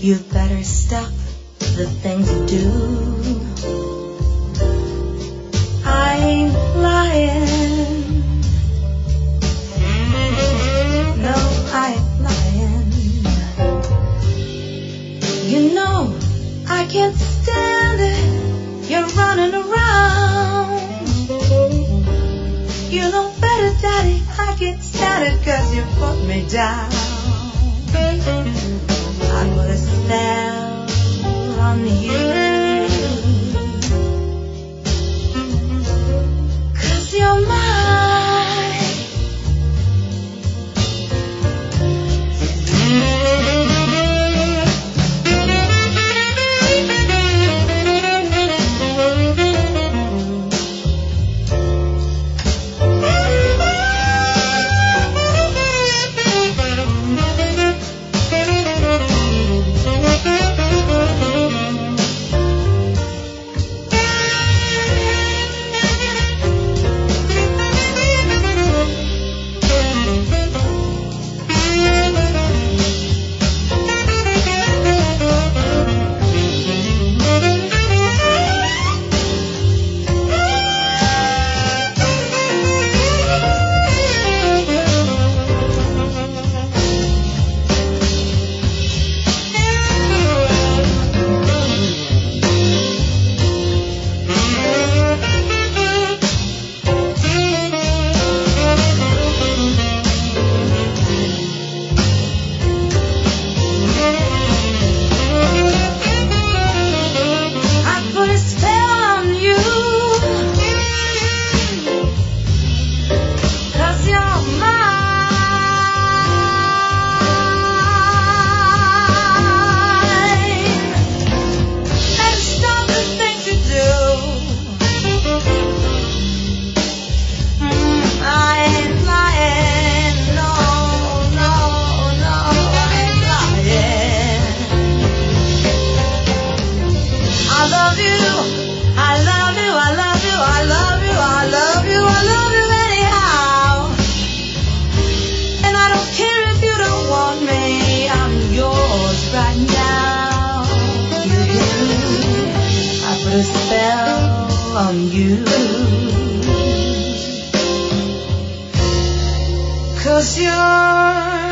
You better stop the things you do. I ain't lying. No, I ain't lying. You know, I can't stand it. You're running around. You know better, Daddy. I can't stand it cause you put me down. I put a spell on you. Put a spell on you. Cause you're